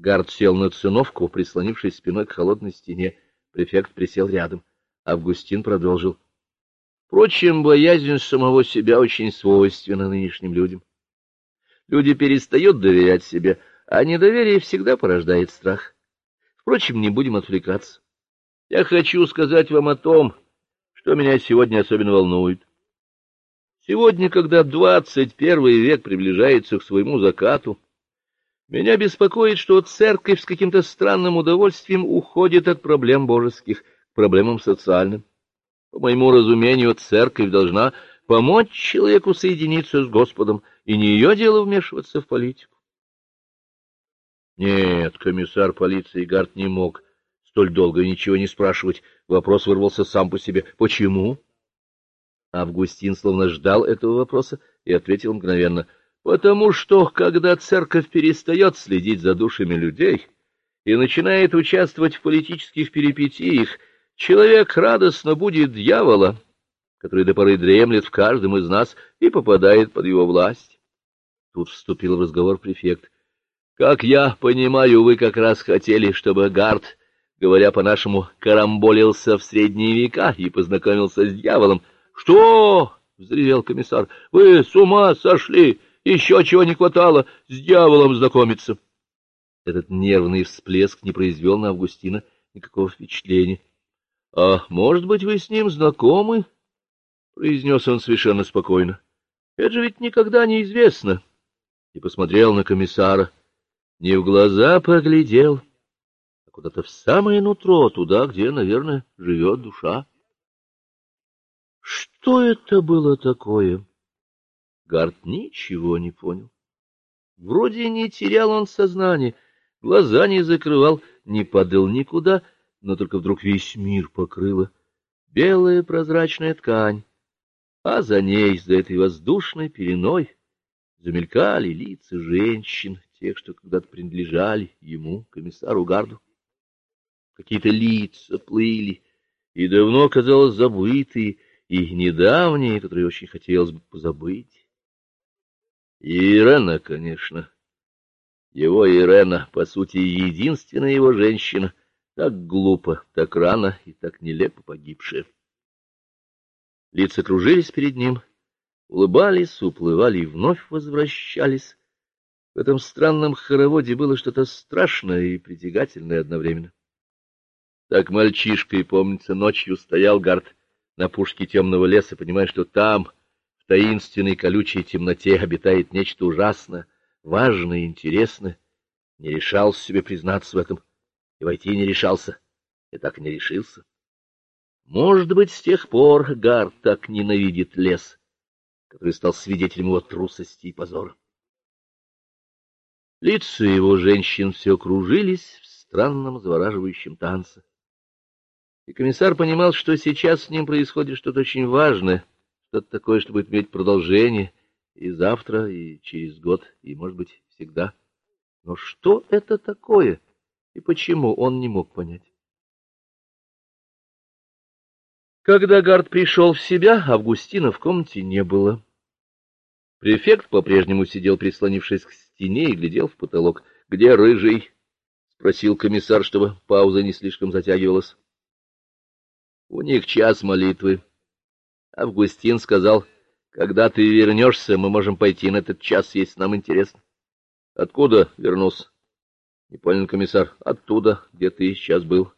Гард сел на циновку, прислонившись спиной к холодной стене. Префект присел рядом. Августин продолжил. Впрочем, боязнь самого себя очень свойственна нынешним людям. Люди перестают доверять себе, а недоверие всегда порождает страх. Впрочем, не будем отвлекаться. Я хочу сказать вам о том, что меня сегодня особенно волнует. Сегодня, когда двадцать первый век приближается к своему закату, меня беспокоит, что церковь с каким-то странным удовольствием уходит от проблем божеских к проблемам социальным. По моему разумению, церковь должна помочь человеку соединиться с Господом, и не ее дело вмешиваться в политику. Нет, комиссар полиции Гарт не мог столь долго ничего не спрашивать. Вопрос вырвался сам по себе. Почему? Августин словно ждал этого вопроса и ответил мгновенно. Потому что, когда церковь перестает следить за душами людей и начинает участвовать в политических перипетиях, человек радостно будет дьявола, который до поры дремлет в каждом из нас и попадает под его власть. Тут вступил в разговор префект. Как я понимаю, вы как раз хотели, чтобы Гард, говоря по-нашему, карамболился в средние века и познакомился с дьяволом. Что? взревел комиссар. Вы с ума сошли? Еще чего не хватало с дьяволом знакомиться. Этот нервный всплеск не произвел на Августина никакого впечатления. — А может быть, вы с ним знакомы? — произнес он совершенно спокойно. — Это же ведь никогда не известно. И посмотрел на комиссара. Не в глаза поглядел, а куда-то в самое нутро, туда, где, наверное, живет душа. Что это было такое? Гарт ничего не понял. Вроде не терял он сознание, глаза не закрывал, не падал никуда, — но только вдруг весь мир покрыла белая прозрачная ткань, а за ней, за этой воздушной пеленой, замелькали лица женщин, тех, что когда-то принадлежали ему, комиссару Гарду. Какие-то лица плыли, и давно, казалось, забытые, и недавние, которые очень хотелось бы позабыть. Ирена, конечно, его Ирена, по сути, единственная его женщина, так глупо, так рано и так нелепо погибшая. Лица кружились перед ним, улыбались, уплывали и вновь возвращались. В этом странном хороводе было что-то страшное и притягательное одновременно. Так мальчишка, и помнится, ночью стоял Гард на пушке темного леса, понимая, что там, таинственной колючей темноте, обитает нечто ужасное, важное и интересное, не решался себе признаться в этом и войти не решался, и так не решился. Может быть, с тех пор Гар так ненавидит лес, который стал свидетелем его трусости и позора. Лица его женщин все кружились в странном завораживающем танце. И комиссар понимал, что сейчас с ним происходит что-то очень важное, что-то такое, что будет иметь продолжение и завтра, и через год, и, может быть, всегда. Но что это такое? и почему он не мог понять. Когда Гард пришел в себя, Августина в комнате не было. Префект по-прежнему сидел, прислонившись к стене, и глядел в потолок. — Где рыжий? — спросил комиссар, чтобы пауза не слишком затягивалась. — У них час молитвы. Августин сказал, — когда ты вернешься, мы можем пойти на этот час, если нам интересно. — Откуда вернулся? — Не понял комиссар. — Оттуда, где ты сейчас был.